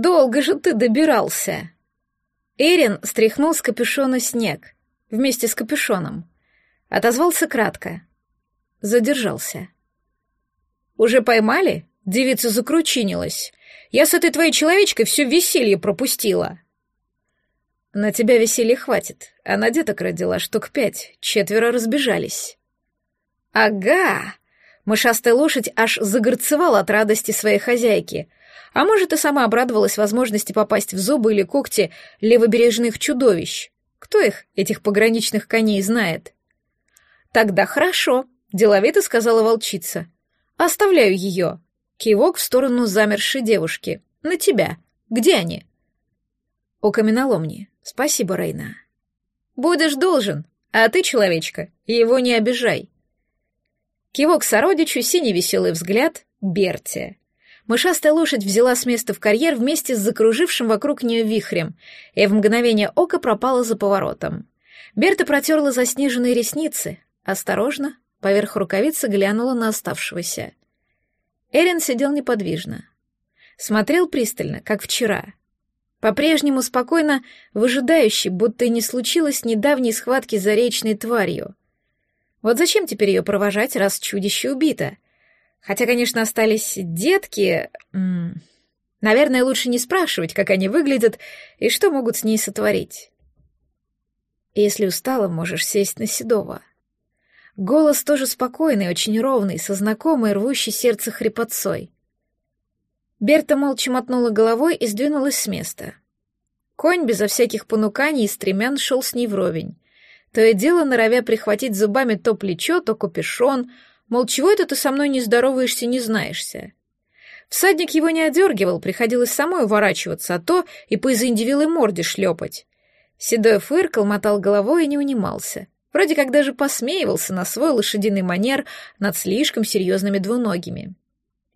долго же ты добирался!» Эрин стряхнул с капюшона снег, вместе с капюшоном. Отозвался кратко. Задержался. «Уже поймали?» Девица закручинилась. «Я с этой твоей человечкой все веселье пропустила». «На тебя веселья хватит. Она деток родила штук пять, четверо разбежались». «Ага!» Мышастая лошадь аж загорцевала от радости своей хозяйки. А может, и сама обрадовалась возможности попасть в зубы или когти левобережных чудовищ. Кто их, этих пограничных коней, знает? «Тогда хорошо», — деловито сказала волчица. «Оставляю ее». Кивок в сторону замершей девушки. «На тебя. Где они?» «У каменоломни. Спасибо, Рейна». «Будешь должен, а ты, человечка, его не обижай». Кивок сородичу, синий веселый взгляд — Берти. Мышастая лошадь взяла с места в карьер вместе с закружившим вокруг нее вихрем и в мгновение ока пропала за поворотом. Берта протерла заснеженные ресницы, осторожно, поверх рукавицы глянула на оставшегося. Эрин сидел неподвижно. Смотрел пристально, как вчера. По-прежнему спокойно выжидающий, будто и не случилось недавней схватки за речной тварью — вот зачем теперь ее провожать, раз чудище убито? Хотя, конечно, остались детки... Наверное, лучше не спрашивать, как они выглядят и что могут с ней сотворить. Если устала, можешь сесть на Седова. Голос тоже спокойный, очень ровный, со знакомой, рвущей сердце хрипотцой. Берта молча мотнула головой и сдвинулась с места. Конь безо всяких понуканий и стремян шел с ней вровень то и дело норовя прихватить зубами то плечо, то капюшон, мол, чего это ты со мной не здороваешься, не знаешься. Всадник его не одергивал, приходилось самой уворачиваться, а то и по заиндивилой морде шлепать. Седой фыркал, мотал головой и не унимался. Вроде как даже посмеивался на свой лошадиный манер над слишком серьезными двуногими.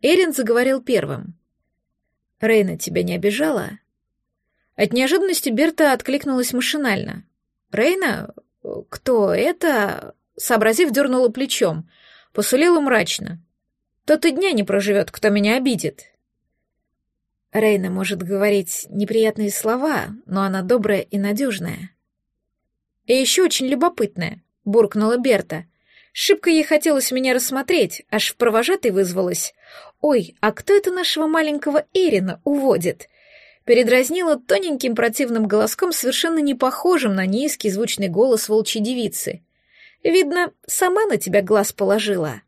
Эрин заговорил первым. «Рейна тебя не обижала?» От неожиданности Берта откликнулась машинально. «Рейна? «Кто это?» Сообразив, дернула плечом. Посулила мрачно. «Тот и дня не проживет, кто меня обидит». Рейна может говорить неприятные слова, но она добрая и надежная. «И еще очень любопытная», — буркнула Берта. Шибко ей хотелось меня рассмотреть, аж в провожатый вызвалась. «Ой, а кто это нашего маленького Эрина уводит?» передразнила тоненьким противным голоском, совершенно не похожим на низкий звучный голос волчьей девицы. «Видно, сама на тебя глаз положила».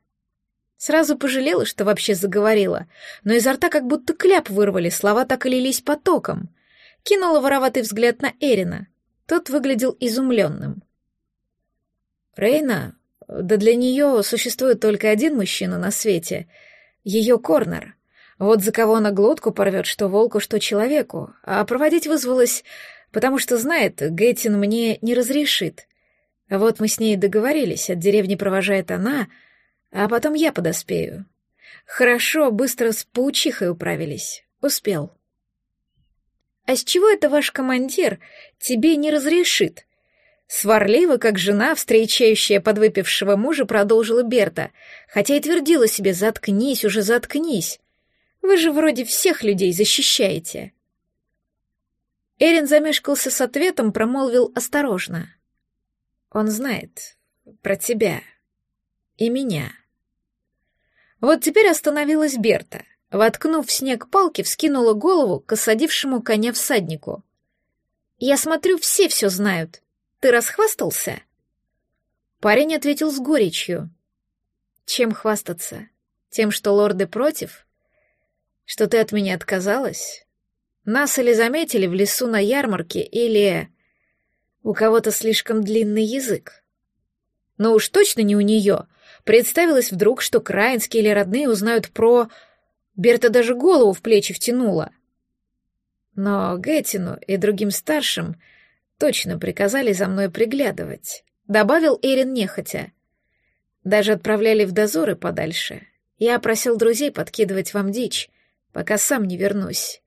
Сразу пожалела, что вообще заговорила, но изо рта как будто кляп вырвали, слова так и лились потоком. Кинула вороватый взгляд на Эрина. Тот выглядел изумленным. «Рейна, да для нее существует только один мужчина на свете. Ее Корнер. Вот за кого она глотку порвет, что волку, что человеку. А проводить вызвалась, потому что знает, Гейтин мне не разрешит. Вот мы с ней договорились, от деревни провожает она, а потом я подоспею. Хорошо, быстро с паучихой управились. Успел. А с чего это ваш командир тебе не разрешит? Сварливо, как жена, встречающая подвыпившего мужа, продолжила Берта, хотя и твердила себе «заткнись, уже заткнись». Вы же вроде всех людей защищаете. Эрин замешкался с ответом, промолвил осторожно. Он знает про тебя и меня. Вот теперь остановилась Берта. Воткнув в снег палки, вскинула голову к осадившему коня всаднику. «Я смотрю, все все знают. Ты расхвастался?» Парень ответил с горечью. «Чем хвастаться? Тем, что лорды против?» что ты от меня отказалась? Нас или заметили в лесу на ярмарке, или... У кого-то слишком длинный язык. Но уж точно не у нее. Представилось вдруг, что краинские или родные узнают про... Берта даже голову в плечи втянула. Но Геттину и другим старшим точно приказали за мной приглядывать, добавил Эрин нехотя. Даже отправляли в дозоры подальше. Я просил друзей подкидывать вам дичь, пока сам не вернусь.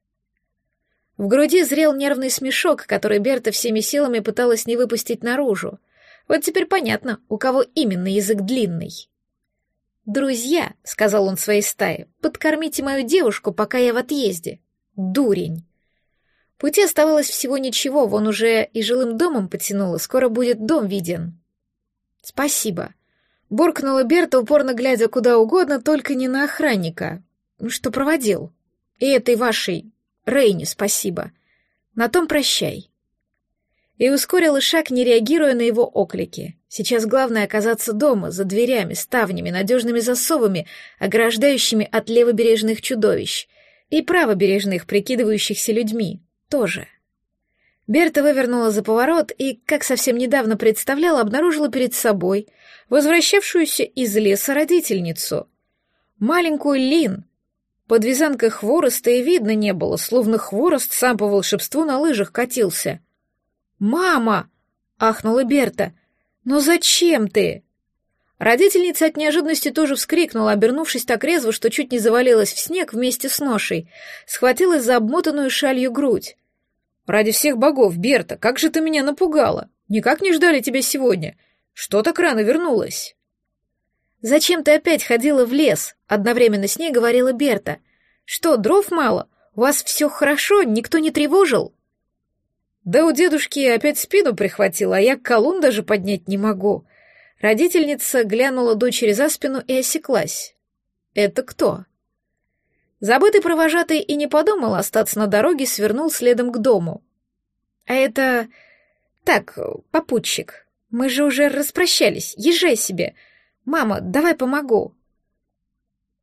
В груди зрел нервный смешок, который Берта всеми силами пыталась не выпустить наружу. Вот теперь понятно, у кого именно язык длинный. «Друзья», — сказал он своей стае, — «подкормите мою девушку, пока я в отъезде». Дурень. Пути оставалось всего ничего, вон уже и жилым домом потянуло, скоро будет дом виден. Спасибо. Буркнула Берта, упорно глядя куда угодно, только не на охранника, что проводил. И этой вашей Рейне спасибо. На том прощай. И ускорила шаг, не реагируя на его оклики. Сейчас главное оказаться дома, за дверями, ставнями, надежными засовами, ограждающими от левобережных чудовищ. И правобережных, прикидывающихся людьми, тоже. Берта вывернула за поворот и, как совсем недавно представляла, обнаружила перед собой возвращавшуюся из леса родительницу. Маленькую Лин. Под вязанкой хвороста и видно не было, словно хворост сам по волшебству на лыжах катился. «Мама!» — ахнула Берта. «Но зачем ты?» Родительница от неожиданности тоже вскрикнула, обернувшись так резво, что чуть не завалилась в снег вместе с ношей, схватилась за обмотанную шалью грудь. Ради всех богов, Берта, как же ты меня напугала! Никак не ждали тебя сегодня. Что так рано вернулась?» «Зачем ты опять ходила в лес?» — одновременно с ней говорила Берта. «Что, дров мало? У вас все хорошо, никто не тревожил?» «Да у дедушки опять спину прихватила, а я колун даже поднять не могу». Родительница глянула дочери за спину и осеклась. «Это кто?» Забытый провожатый и не подумал остаться на дороге, свернул следом к дому. «А это... Так, попутчик, мы же уже распрощались, езжай себе. Мама, давай помогу».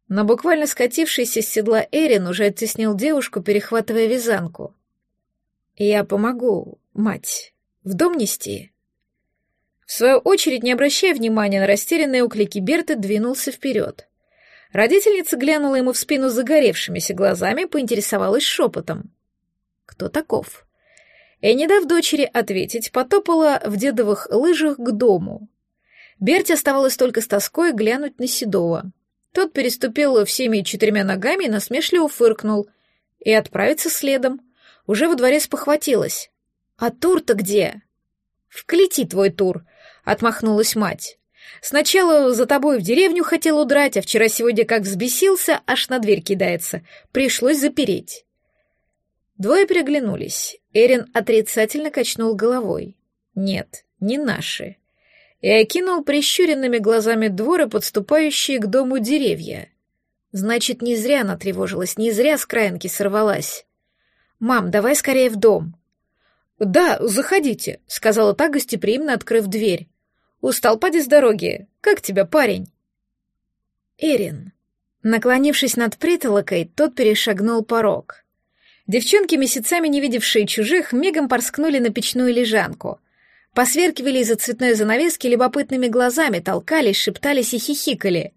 Но буквально скатившийся с седла Эрин уже оттеснил девушку, перехватывая вязанку. «Я помогу, мать. В дом нести?» В свою очередь, не обращая внимания на растерянные уклики Берты, двинулся вперед. Родительница глянула ему в спину загоревшимися глазами, поинтересовалась шепотом. «Кто таков?» И, не дав дочери ответить, потопала в дедовых лыжах к дому. Берти оставалось только с тоской глянуть на Седова. Тот переступил всеми четырьмя ногами и насмешливо фыркнул. И отправиться следом. Уже во дворе спохватилась. «А тур-то где?» «В клети твой тур», — отмахнулась мать. Сначала за тобой в деревню хотел удрать, а вчера-сегодня как взбесился, аж на дверь кидается. Пришлось запереть. Двое переглянулись. Эрин отрицательно качнул головой. Нет, не наши. И окинул прищуренными глазами дворы, подступающие к дому деревья. Значит, не зря она тревожилась, не зря с краинки сорвалась. «Мам, давай скорее в дом». «Да, заходите», — сказала та, гостеприимно открыв дверь. Устал, поди с дороги. Как тебя, парень?» «Эрин». Наклонившись над притолокой, тот перешагнул порог. Девчонки, месяцами не видевшие чужих, мигом порскнули на печную лежанку. Посверкивали из-за цветной занавески любопытными глазами, толкались, шептались и хихикали.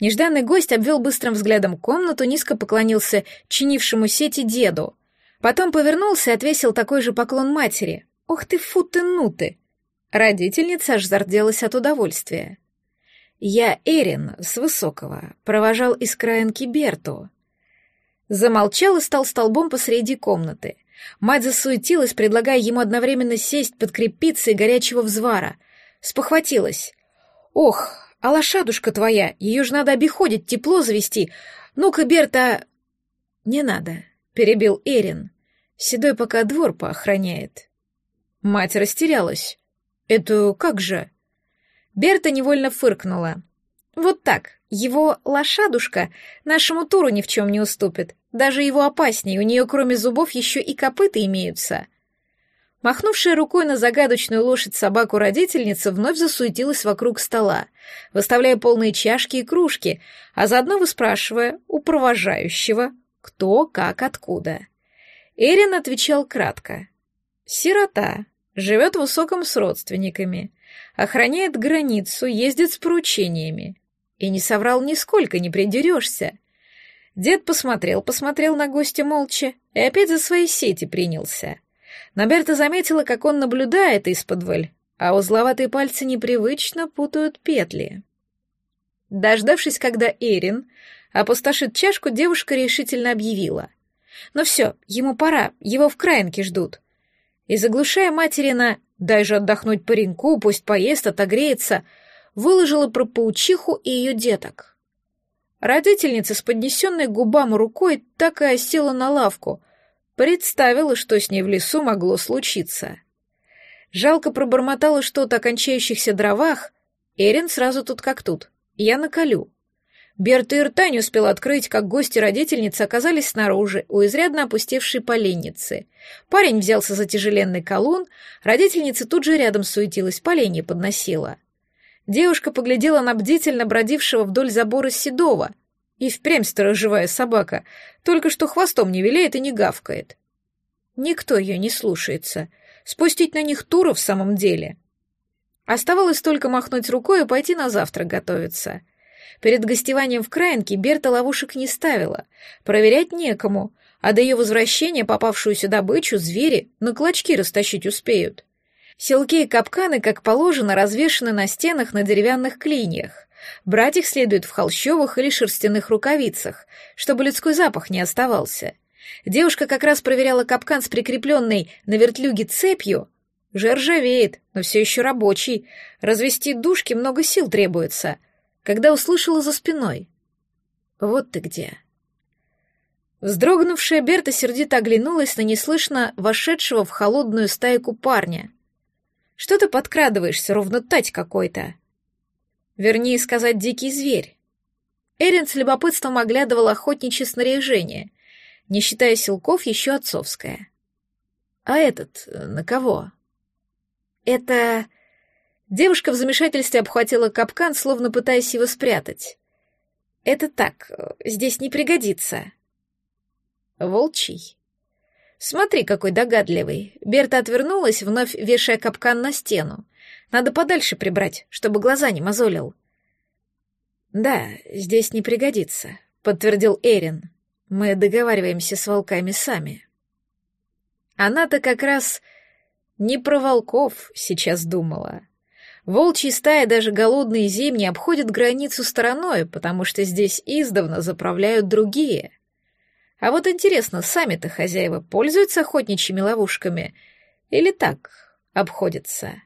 Нежданный гость обвел быстрым взглядом комнату, низко поклонился чинившему сети деду. Потом повернулся и отвесил такой же поклон матери. «Ох ты, фу ты, ну ты!» Родительница аж зарделась от удовольствия. Я, Эрин, с высокого, провожал из краинки Берту. Замолчал и стал столбом посреди комнаты. Мать засуетилась, предлагая ему одновременно сесть, подкрепиться и горячего взвара. Спохватилась. «Ох, а лошадушка твоя, ее ж надо обиходить, тепло завести. Ну-ка, Берта...» «Не надо», — перебил Эрин. «Седой пока двор поохраняет». Мать растерялась. «Это как же?» Берта невольно фыркнула. «Вот так. Его лошадушка нашему туру ни в чем не уступит. Даже его опаснее, у нее кроме зубов еще и копыта имеются». Махнувшая рукой на загадочную лошадь собаку родительница вновь засуетилась вокруг стола, выставляя полные чашки и кружки, а заодно выспрашивая у провожающего, кто, как, откуда. Эрин отвечал кратко. «Сирота, Живет в высоком с родственниками, охраняет границу, ездит с поручениями. И не соврал нисколько, не придерешься. Дед посмотрел, посмотрел на гостя молча и опять за свои сети принялся. Но Берта заметила, как он наблюдает из-под а узловатые пальцы непривычно путают петли. Дождавшись, когда Эрин опустошит чашку, девушка решительно объявила. «Ну все, ему пора, его в краинке ждут и, заглушая материна «дай же отдохнуть пареньку, пусть поест, отогреется», выложила про паучиху и ее деток. Родительница с поднесенной губам рукой так и осела на лавку. Представила, что с ней в лесу могло случиться. Жалко пробормотала что-то о кончающихся дровах. Эрин сразу тут как тут. Я наколю. Берта и рта не успела открыть, как гости родительницы оказались снаружи, у изрядно опустевшей поленницы. Парень взялся за тяжеленный колун, родительница тут же рядом суетилась, поленье подносила. Девушка поглядела на бдительно бродившего вдоль забора Седова. И впрямь сторожевая собака, только что хвостом не виляет и не гавкает. Никто ее не слушается. Спустить на них туру в самом деле. Оставалось только махнуть рукой и пойти на завтрак готовиться — Перед гостеванием в Краинке Берта ловушек не ставила. Проверять некому, а до ее возвращения попавшуюся добычу звери на клочки растащить успеют. Селки и капканы, как положено, развешаны на стенах на деревянных клиньях. Брать их следует в холщовых или шерстяных рукавицах, чтобы людской запах не оставался. Девушка как раз проверяла капкан с прикрепленной на вертлюге цепью. Жер но все еще рабочий. Развести душки много сил требуется, когда услышала за спиной. «Вот ты где». Вздрогнувшая Берта сердито оглянулась на неслышно вошедшего в холодную стайку парня. «Что ты подкрадываешься, ровно тать какой-то?» Вернее сказать, дикий зверь. Эрин с любопытством оглядывал охотничье снаряжение, не считая силков, еще отцовское. «А этот э, на кого?» «Это...» Девушка в замешательстве обхватила капкан, словно пытаясь его спрятать. «Это так, здесь не пригодится». «Волчий». «Смотри, какой догадливый». Берта отвернулась, вновь вешая капкан на стену. «Надо подальше прибрать, чтобы глаза не мозолил». «Да, здесь не пригодится», — подтвердил Эрин. «Мы договариваемся с волками сами». Она-то как раз не про волков сейчас думала. Волчьи стаи, даже голодные зимние, обходят границу стороной, потому что здесь издавна заправляют другие. А вот интересно, сами-то хозяева пользуются охотничьими ловушками или так обходятся?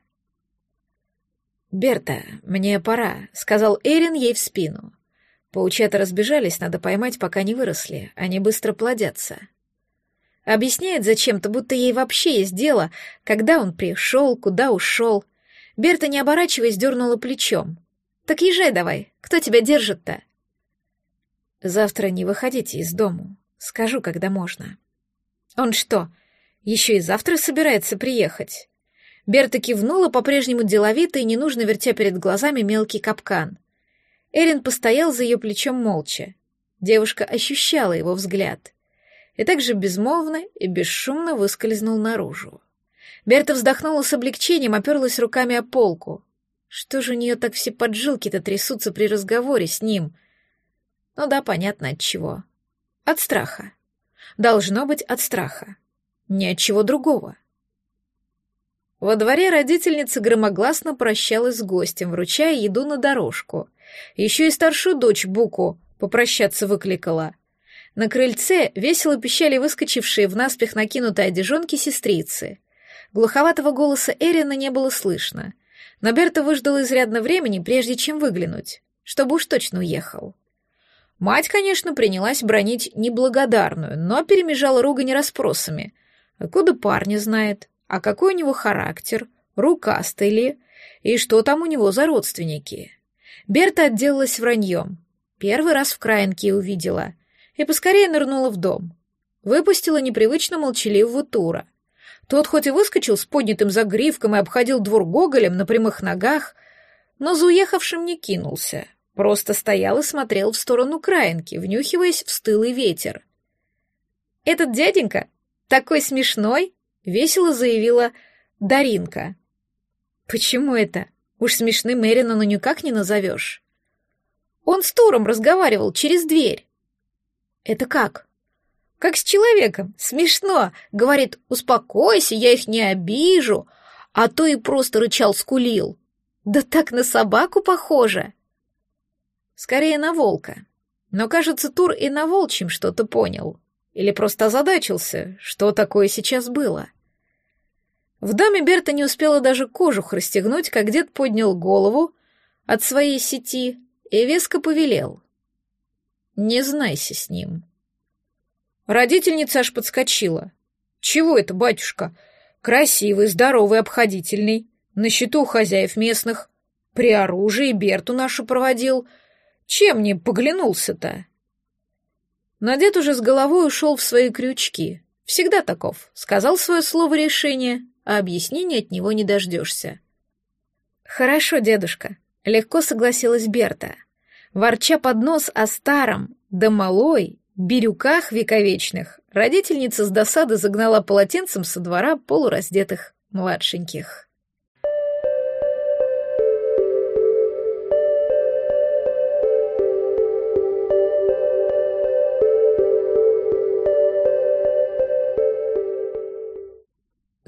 «Берта, мне пора», — сказал Эрин ей в спину. Паучата разбежались, надо поймать, пока не выросли, они быстро плодятся. Объясняет зачем-то, будто ей вообще есть дело, когда он пришел, куда ушел, Берта, не оборачиваясь, дернула плечом. «Так езжай давай, кто тебя держит-то?» «Завтра не выходите из дому. Скажу, когда можно». «Он что, еще и завтра собирается приехать?» Берта кивнула, по-прежнему деловито и ненужно вертя перед глазами мелкий капкан. Эрин постоял за ее плечом молча. Девушка ощущала его взгляд. И также безмолвно и бесшумно выскользнул наружу. Берта вздохнула с облегчением, оперлась руками о полку. Что же у нее так все поджилки-то трясутся при разговоре с ним? Ну да, понятно от чего. От страха. Должно быть от страха. Ни от чего другого. Во дворе родительница громогласно прощалась с гостем, вручая еду на дорожку. Еще и старшую дочь Буку попрощаться выкликала. На крыльце весело пищали выскочившие в наспех накинутые одежонки сестрицы — Глуховатого голоса Эрина не было слышно, но Берта выждала изрядно времени, прежде чем выглянуть, чтобы уж точно уехал. Мать, конечно, принялась бронить неблагодарную, но перемежала ругань расспросами. Откуда парня знает? А какой у него характер? Рукастый ли? И что там у него за родственники? Берта отделалась враньем. Первый раз в краинке увидела. И поскорее нырнула в дом. Выпустила непривычно молчаливого Тура — тот хоть и выскочил с поднятым загривком и обходил двор гоголем на прямых ногах, но за уехавшим не кинулся, просто стоял и смотрел в сторону краинки, внюхиваясь в стылый ветер. «Этот дяденька такой смешной!» — весело заявила Даринка. «Почему это? Уж смешным Эрина ну никак не назовешь». Он с Туром разговаривал через дверь. «Это как?» Как с человеком. Смешно. Говорит, успокойся, я их не обижу. А то и просто рычал, скулил. Да так на собаку похоже. Скорее на волка. Но, кажется, Тур и на волчьем что-то понял. Или просто озадачился, что такое сейчас было. В доме Берта не успела даже кожух расстегнуть, как дед поднял голову от своей сети и веско повелел. «Не знайся с ним». Родительница аж подскочила. «Чего это, батюшка? Красивый, здоровый, обходительный, на счету хозяев местных, при оружии Берту нашу проводил. Чем не поглянулся-то?» Но дед уже с головой ушел в свои крючки. Всегда таков. Сказал свое слово решение, а объяснения от него не дождешься. «Хорошо, дедушка», — легко согласилась Берта. Ворча под нос о старом, да малой, бирюках вековечных, родительница с досады загнала полотенцем со двора полураздетых младшеньких.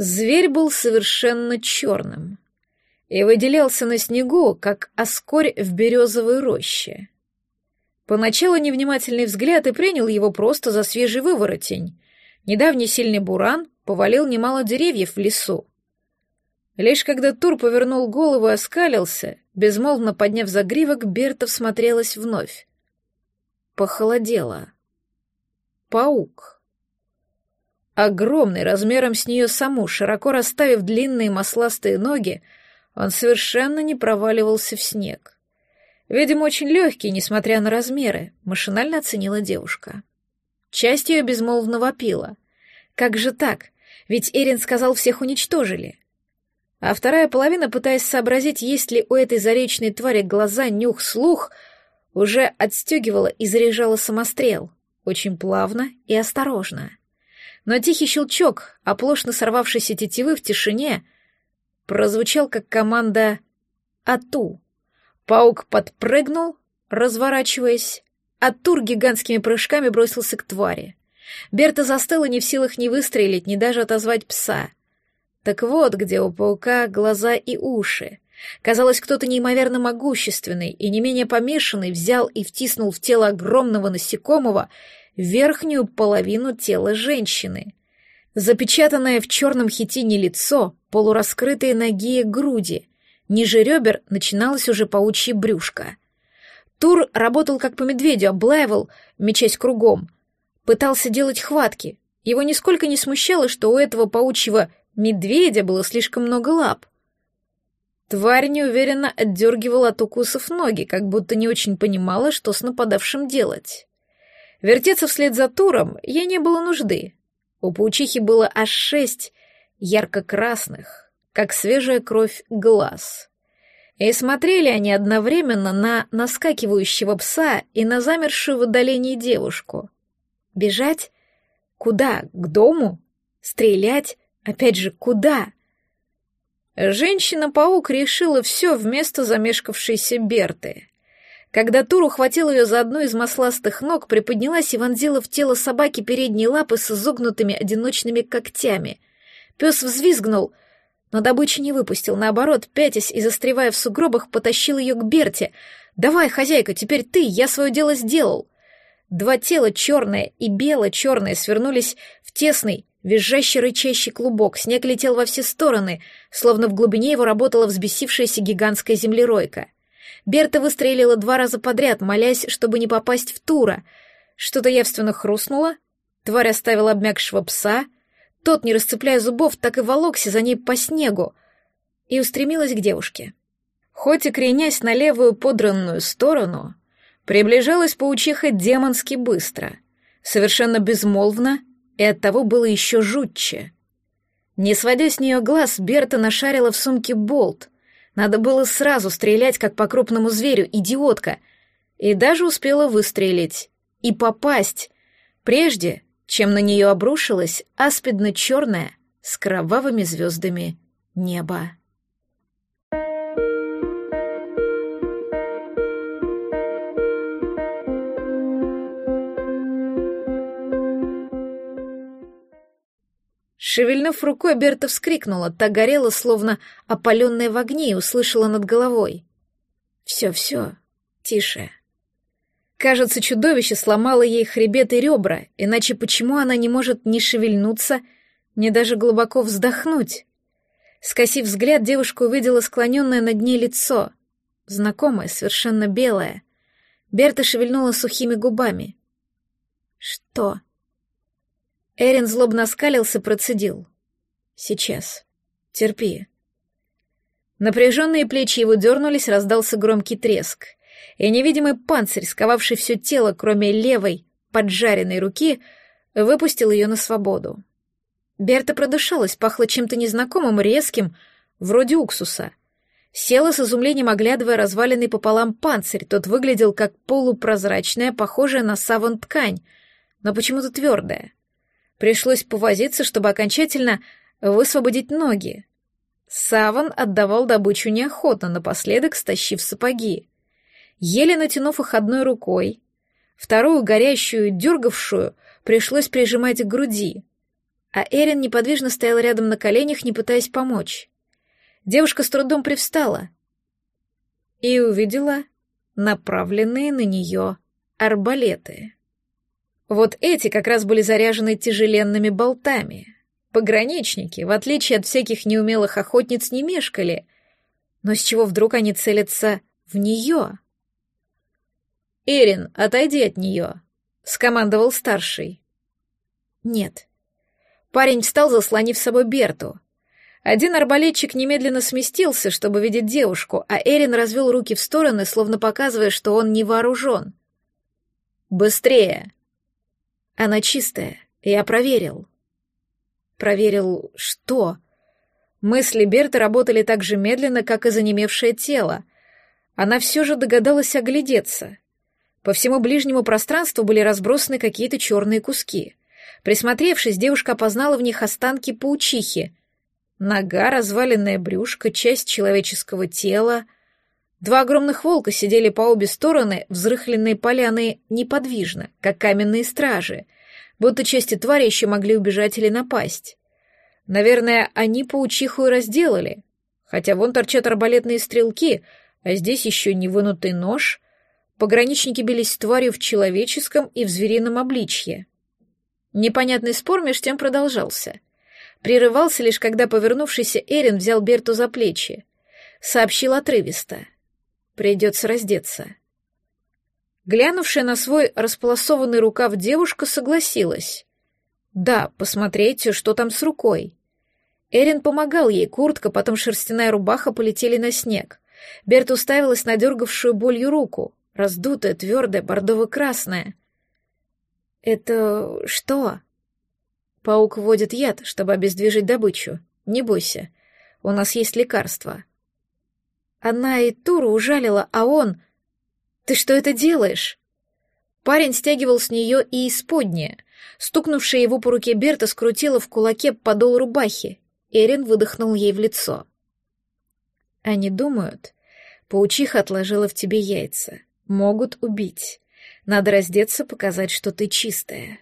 Зверь был совершенно черным и выделялся на снегу, как оскорь в березовой роще. Поначалу невнимательный взгляд и принял его просто за свежий выворотень. Недавний сильный буран повалил немало деревьев в лесу. Лишь когда Тур повернул голову и оскалился, безмолвно подняв загривок, Берта всмотрелась вновь. Похолодело. Паук. Огромный, размером с нее саму, широко расставив длинные масластые ноги, он совершенно не проваливался в снег. Видимо, очень легкий, несмотря на размеры, машинально оценила девушка. Часть ее безмолвно вопила. Как же так? Ведь Эрин сказал, всех уничтожили. А вторая половина, пытаясь сообразить, есть ли у этой заречной твари глаза, нюх, слух, уже отстегивала и заряжала самострел, очень плавно и осторожно но тихий щелчок, оплошно сорвавшейся тетивы в тишине, прозвучал как команда «Ату». Паук подпрыгнул, разворачиваясь, а Тур гигантскими прыжками бросился к твари. Берта застыла не в силах ни выстрелить, ни даже отозвать пса. Так вот, где у паука глаза и уши. Казалось, кто-то неимоверно могущественный и не менее помешанный взял и втиснул в тело огромного насекомого верхнюю половину тела женщины. Запечатанное в черном хитине лицо, полураскрытые ноги и груди. Ниже ребер начиналось уже паучье брюшко. Тур работал как по медведю, облаивал, мечась кругом. Пытался делать хватки. Его нисколько не смущало, что у этого паучьего медведя было слишком много лап. Тварь неуверенно отдергивала от укусов ноги, как будто не очень понимала, что с нападавшим делать. Вертеться вслед за Туром ей не было нужды. У паучихи было аж шесть ярко-красных, как свежая кровь, глаз. И смотрели они одновременно на наскакивающего пса и на замершую в отдалении девушку. Бежать? Куда? К дому? Стрелять? Опять же, куда? Женщина-паук решила все вместо замешкавшейся Берты. Когда Тур ухватил ее за одну из масластых ног, приподнялась и вонзила в тело собаки передние лапы с изогнутыми одиночными когтями. Пес взвизгнул, но добычу не выпустил, наоборот, пятясь и застревая в сугробах, потащил ее к Берте. «Давай, хозяйка, теперь ты, я свое дело сделал!» Два тела, черное и бело-черное, свернулись в тесный, визжащий рычащий клубок. Снег летел во все стороны, словно в глубине его работала взбесившаяся гигантская землеройка — Берта выстрелила два раза подряд, молясь, чтобы не попасть в Тура. Что-то явственно хрустнуло, тварь оставила обмякшего пса, тот, не расцепляя зубов, так и волокся за ней по снегу, и устремилась к девушке. Хоть и кренясь на левую подранную сторону, приближалась паучиха демонски быстро, совершенно безмолвно, и оттого было еще жутче. Не сводя с нее глаз, Берта нашарила в сумке болт, надо было сразу стрелять, как по крупному зверю, идиотка. И даже успела выстрелить. И попасть. Прежде, чем на нее обрушилось аспидно-черное с кровавыми звездами небо. Шевельнув рукой, Берта вскрикнула, та горела, словно опаленная в огне, и услышала над головой. «Все-все, тише». Кажется, чудовище сломало ей хребет и ребра, иначе почему она не может ни шевельнуться, ни даже глубоко вздохнуть? Скосив взгляд, девушка увидела склоненное над ней лицо, знакомое, совершенно белое. Берта шевельнула сухими губами. «Что?» Эрин злобно скалился, процедил. «Сейчас. Терпи». Напряженные плечи его дернулись, раздался громкий треск, и невидимый панцирь, сковавший все тело, кроме левой, поджаренной руки, выпустил ее на свободу. Берта продышалась, пахло чем-то незнакомым, резким, вроде уксуса. Села с изумлением, оглядывая разваленный пополам панцирь. Тот выглядел как полупрозрачная, похожая на саван ткань, но почему-то твердая. Пришлось повозиться, чтобы окончательно высвободить ноги. Саван отдавал добычу неохотно, напоследок стащив сапоги. Еле натянув их одной рукой, вторую, горящую, дергавшую, пришлось прижимать к груди а Эрин неподвижно стоял рядом на коленях, не пытаясь помочь. Девушка с трудом привстала и увидела направленные на нее арбалеты. Вот эти как раз были заряжены тяжеленными болтами. Пограничники, в отличие от всяких неумелых охотниц, не мешкали. Но с чего вдруг они целятся в нее? «Эрин, отойди от нее», — скомандовал старший. «Нет», Парень встал, заслонив собой Берту. Один арбалетчик немедленно сместился, чтобы видеть девушку, а Эрин развел руки в стороны, словно показывая, что он не вооружен. «Быстрее!» «Она чистая, я проверил». «Проверил что?» Мысли Берты работали так же медленно, как и занемевшее тело. Она все же догадалась оглядеться. По всему ближнему пространству были разбросаны какие-то черные куски. Присмотревшись, девушка опознала в них останки паучихи. Нога, разваленное брюшко, часть человеческого тела. Два огромных волка сидели по обе стороны, взрыхленные поляны неподвижно, как каменные стражи, будто части твари еще могли убежать или напасть. Наверное, они паучиху и разделали, хотя вон торчат арбалетные стрелки, а здесь еще не вынутый нож. Пограничники бились с тварью в человеческом и в зверином обличье. Непонятный спор меж тем продолжался. Прерывался лишь, когда повернувшийся Эрин взял Берту за плечи. Сообщил отрывисто. «Придется раздеться». Глянувшая на свой располосованный рукав девушка согласилась. «Да, посмотреть, что там с рукой». Эрин помогал ей, куртка, потом шерстяная рубаха полетели на снег. Берта уставилась на дергавшую болью руку, раздутая, твердая, бордово-красная. «Это что?» «Паук вводит яд, чтобы обездвижить добычу. Не бойся. У нас есть лекарство». Она и Туру ужалила, а он... «Ты что это делаешь?» Парень стягивал с нее и исподнее. Стукнувшая его по руке Берта скрутила в кулаке подол рубахи. Эрин выдохнул ей в лицо. «Они думают, паучиха отложила в тебе яйца. Могут убить. Надо раздеться, показать, что ты чистая.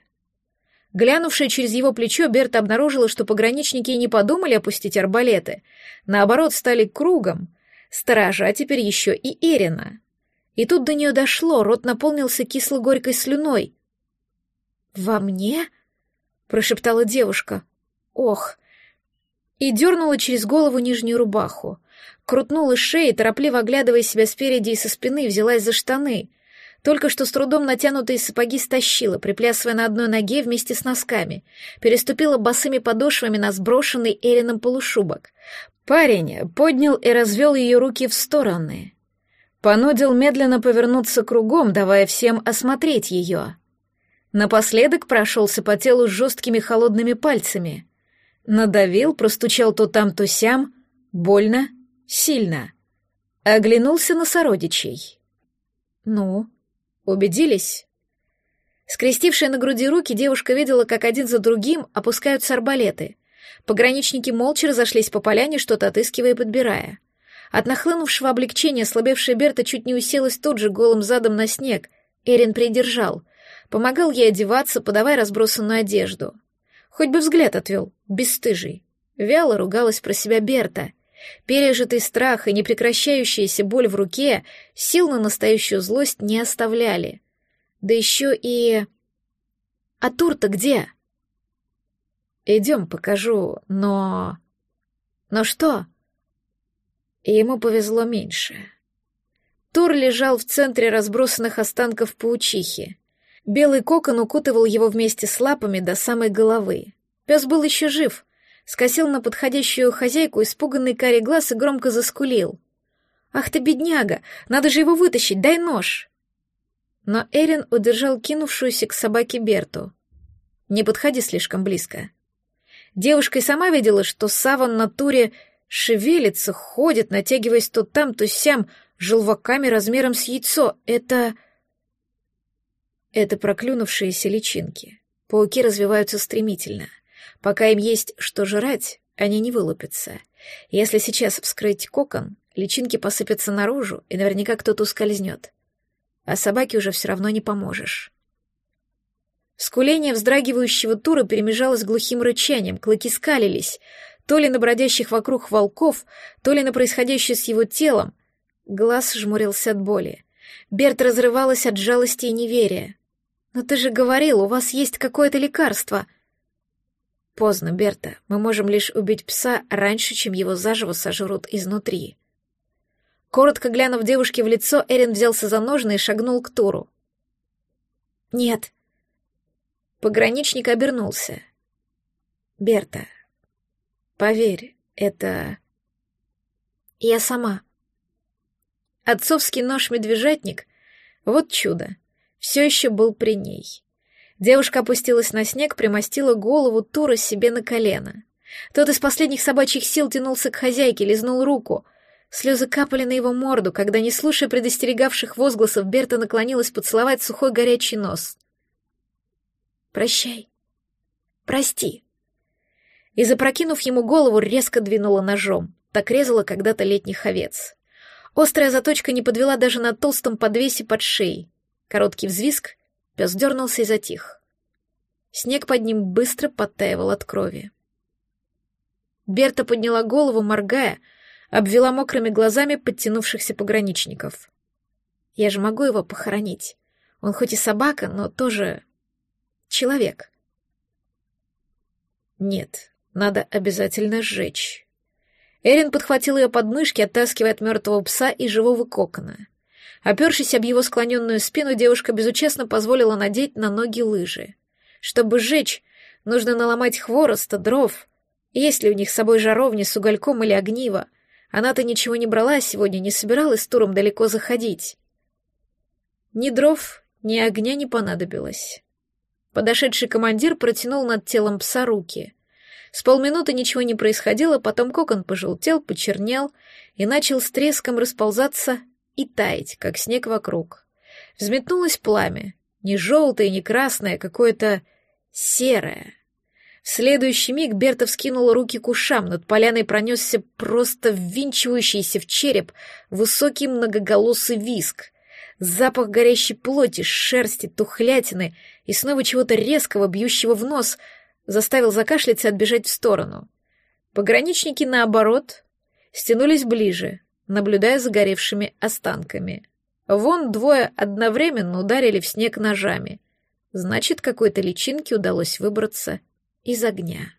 Глянувшая через его плечо, Берта обнаружила, что пограничники и не подумали опустить арбалеты. Наоборот, стали кругом. Сторожа теперь еще и Эрина. И тут до нее дошло, рот наполнился кисло-горькой слюной. «Во мне?» — прошептала девушка. «Ох!» И дернула через голову нижнюю рубаху. Крутнула шею, торопливо оглядывая себя спереди и со спины, взялась за штаны — только что с трудом натянутые сапоги стащила, приплясывая на одной ноге вместе с носками. Переступила босыми подошвами на сброшенный Эрином полушубок. Парень поднял и развел ее руки в стороны. Понудил медленно повернуться кругом, давая всем осмотреть ее. Напоследок прошелся по телу жесткими холодными пальцами. Надавил, простучал то там, то сям, больно, сильно. Оглянулся на сородичей. «Ну, Убедились? Скрестившая на груди руки, девушка видела, как один за другим опускаются арбалеты. Пограничники молча разошлись по поляне, что-то отыскивая и подбирая. От нахлынувшего облегчения слабевшая Берта чуть не уселась тут же голым задом на снег. Эрин придержал. Помогал ей одеваться, подавая разбросанную одежду. Хоть бы взгляд отвел, бесстыжий. Вяло ругалась про себя Берта. Пережитый страх и непрекращающаяся боль в руке сил на настоящую злость не оставляли. Да еще и... А тур-то где? Идем, покажу, но... Но что? ему повезло меньше. Тур лежал в центре разбросанных останков паучихи. Белый кокон укутывал его вместе с лапами до самой головы. Пес был еще жив, скосил на подходящую хозяйку испуганный карий глаз и громко заскулил. «Ах ты, бедняга! Надо же его вытащить! Дай нож!» Но Эрин удержал кинувшуюся к собаке Берту. «Не подходи слишком близко». Девушка и сама видела, что саван на туре шевелится, ходит, натягиваясь то там, то сям, желваками размером с яйцо. Это... Это проклюнувшиеся личинки. Пауки развиваются стремительно. Пока им есть что жрать, они не вылупятся. Если сейчас вскрыть кокон, личинки посыпятся наружу, и наверняка кто-то ускользнет. А собаке уже все равно не поможешь. Скуление вздрагивающего тура перемежалось глухим рычанием, клыки скалились, то ли на бродящих вокруг волков, то ли на происходящее с его телом. Глаз жмурился от боли. Берт разрывалась от жалости и неверия. «Но ты же говорил, у вас есть какое-то лекарство». «Поздно, Берта. Мы можем лишь убить пса раньше, чем его заживо сожрут изнутри». Коротко глянув девушке в лицо, Эрин взялся за ножны и шагнул к Туру. «Нет». Пограничник обернулся. «Берта, поверь, это...» «Я сама». Отцовский нож-медвежатник — вот чудо все еще был при ней. Девушка опустилась на снег, примостила голову Тура себе на колено. Тот из последних собачьих сил тянулся к хозяйке, лизнул руку. Слезы капали на его морду, когда, не слушая предостерегавших возгласов, Берта наклонилась поцеловать сухой горячий нос. «Прощай. Прости». И, запрокинув ему голову, резко двинула ножом. Так резала когда-то летних овец. Острая заточка не подвела даже на толстом подвесе под шеей. Короткий взвизг, пес дернулся и затих. Снег под ним быстро подтаивал от крови. Берта подняла голову, моргая, обвела мокрыми глазами подтянувшихся пограничников. «Я же могу его похоронить. Он хоть и собака, но тоже человек». «Нет, надо обязательно сжечь». Эрин подхватил ее подмышки, оттаскивая от мертвого пса и живого кокона. Опершись об его склоненную спину, девушка безучастно позволила надеть на ноги лыжи. Чтобы сжечь, нужно наломать хвороста, дров. Есть ли у них с собой жаровни с угольком или огниво? Она-то ничего не брала сегодня, не собиралась с туром далеко заходить. Ни дров, ни огня не понадобилось. Подошедший командир протянул над телом пса руки. С полминуты ничего не происходило, потом кокон пожелтел, почернел и начал с треском расползаться и таять, как снег вокруг. Взметнулось пламя, не желтое, не красное, какое-то серое. В следующий миг Берта вскинула руки к ушам, над поляной пронесся просто ввинчивающийся в череп высокий многоголосый виск. Запах горящей плоти, шерсти, тухлятины и снова чего-то резкого, бьющего в нос, заставил закашляться и отбежать в сторону. Пограничники, наоборот, стянулись ближе, наблюдая за горевшими останками. Вон двое одновременно ударили в снег ножами. Значит, какой-то личинке удалось выбраться из огня.